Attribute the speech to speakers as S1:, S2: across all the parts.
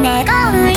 S1: 내가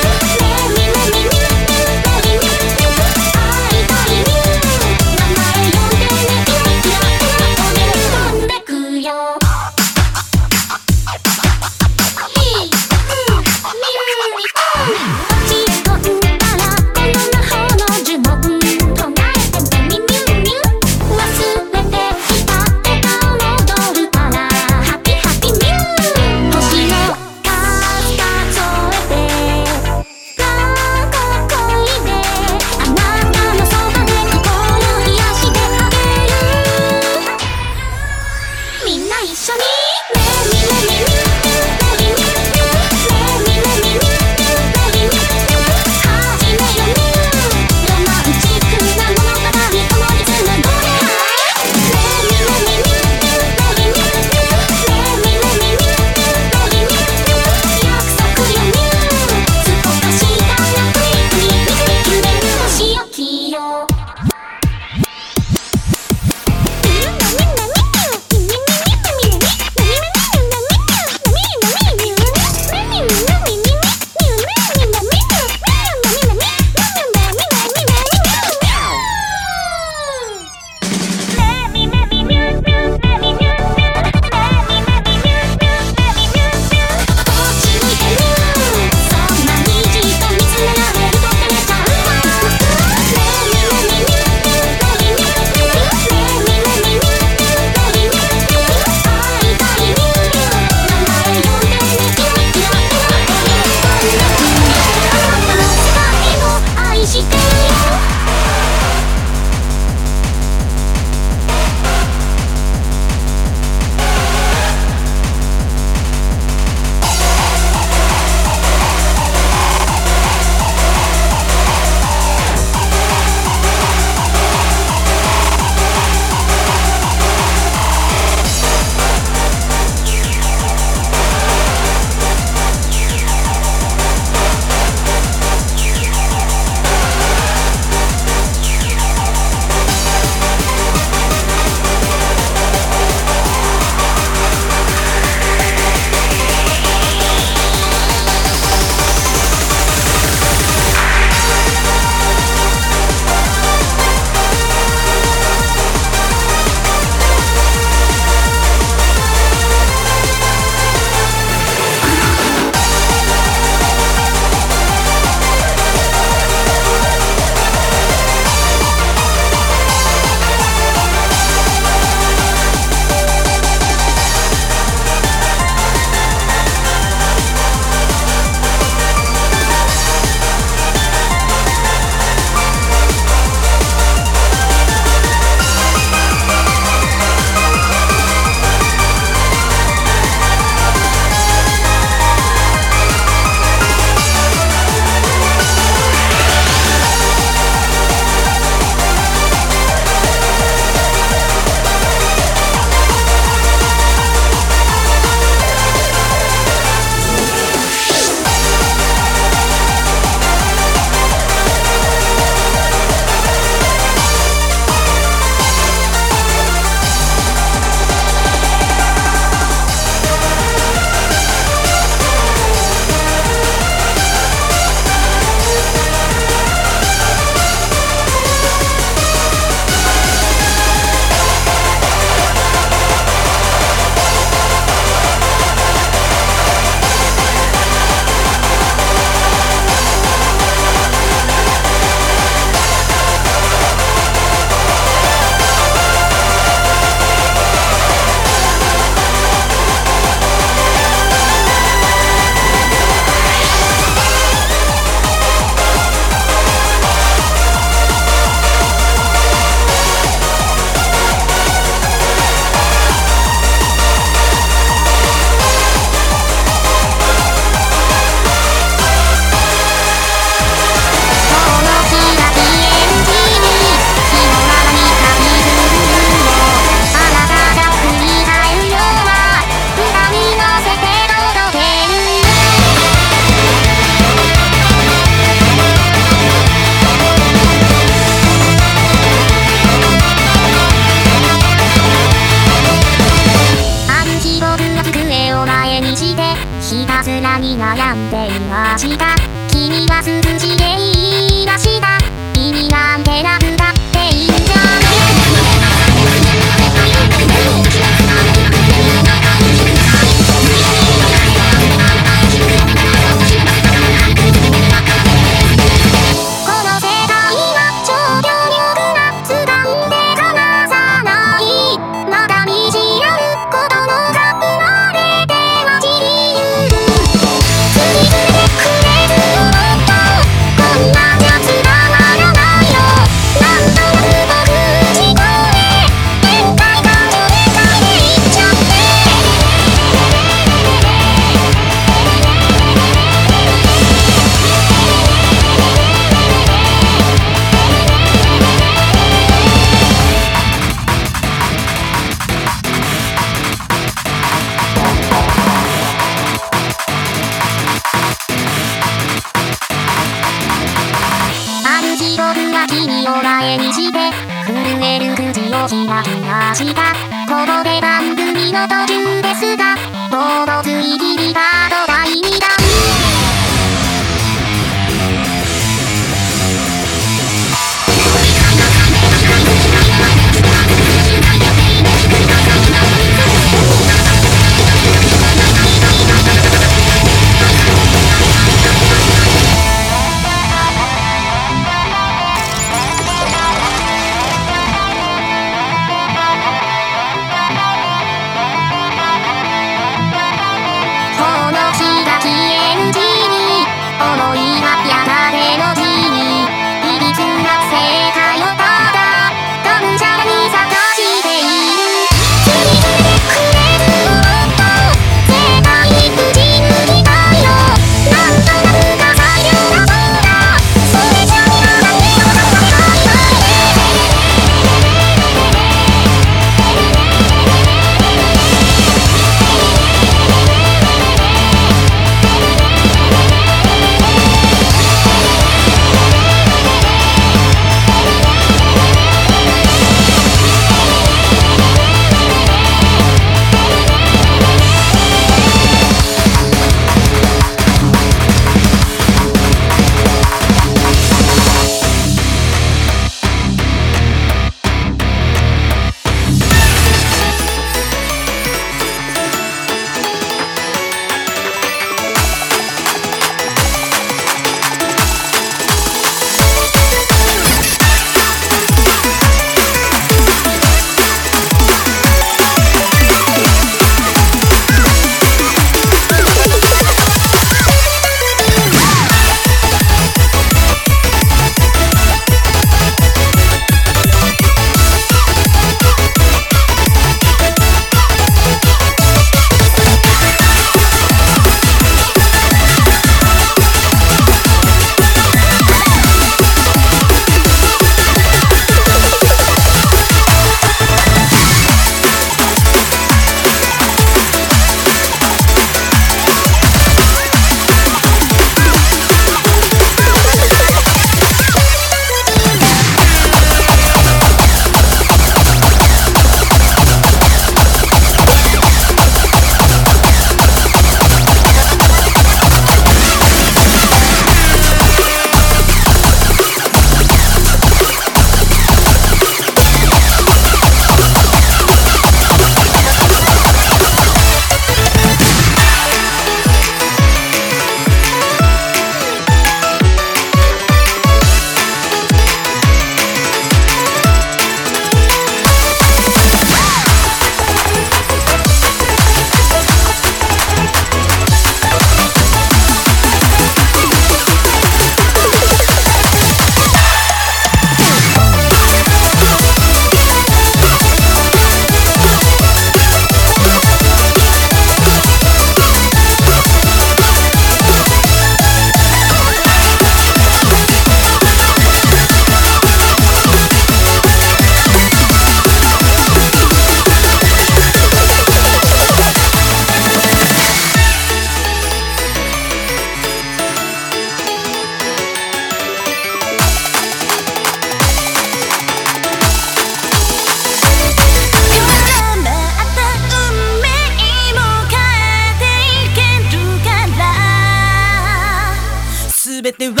S1: 全ては
S2: この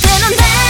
S2: 手の
S3: 中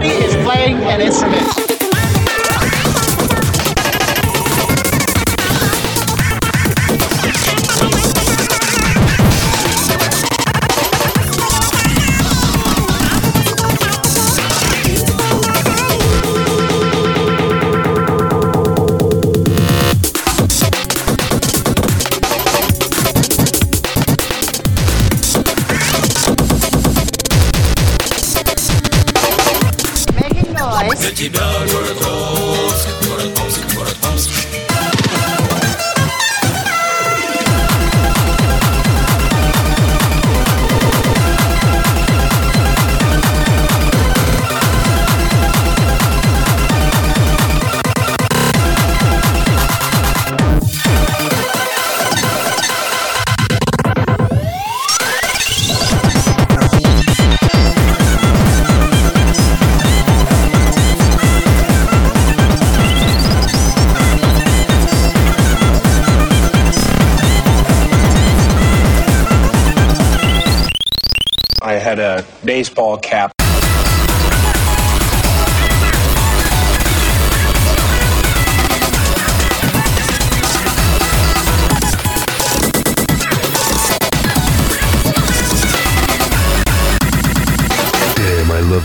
S4: Nobody is playing an instrument.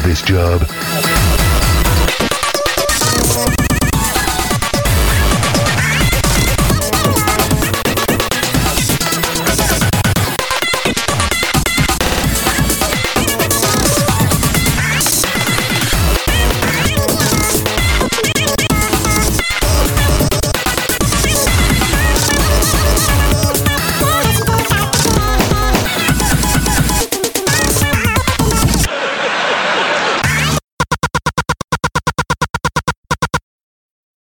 S5: This job.